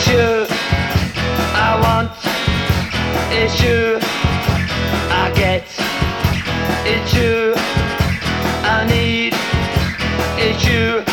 It's you I want. It's you I get. It's you I need. It's you.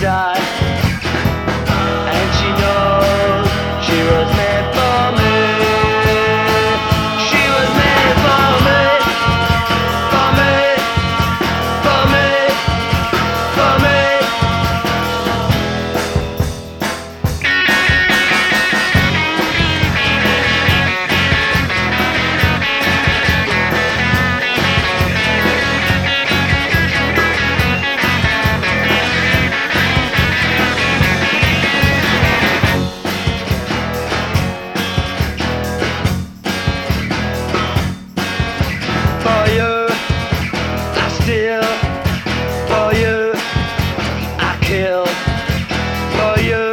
die. And she knows she was. for you.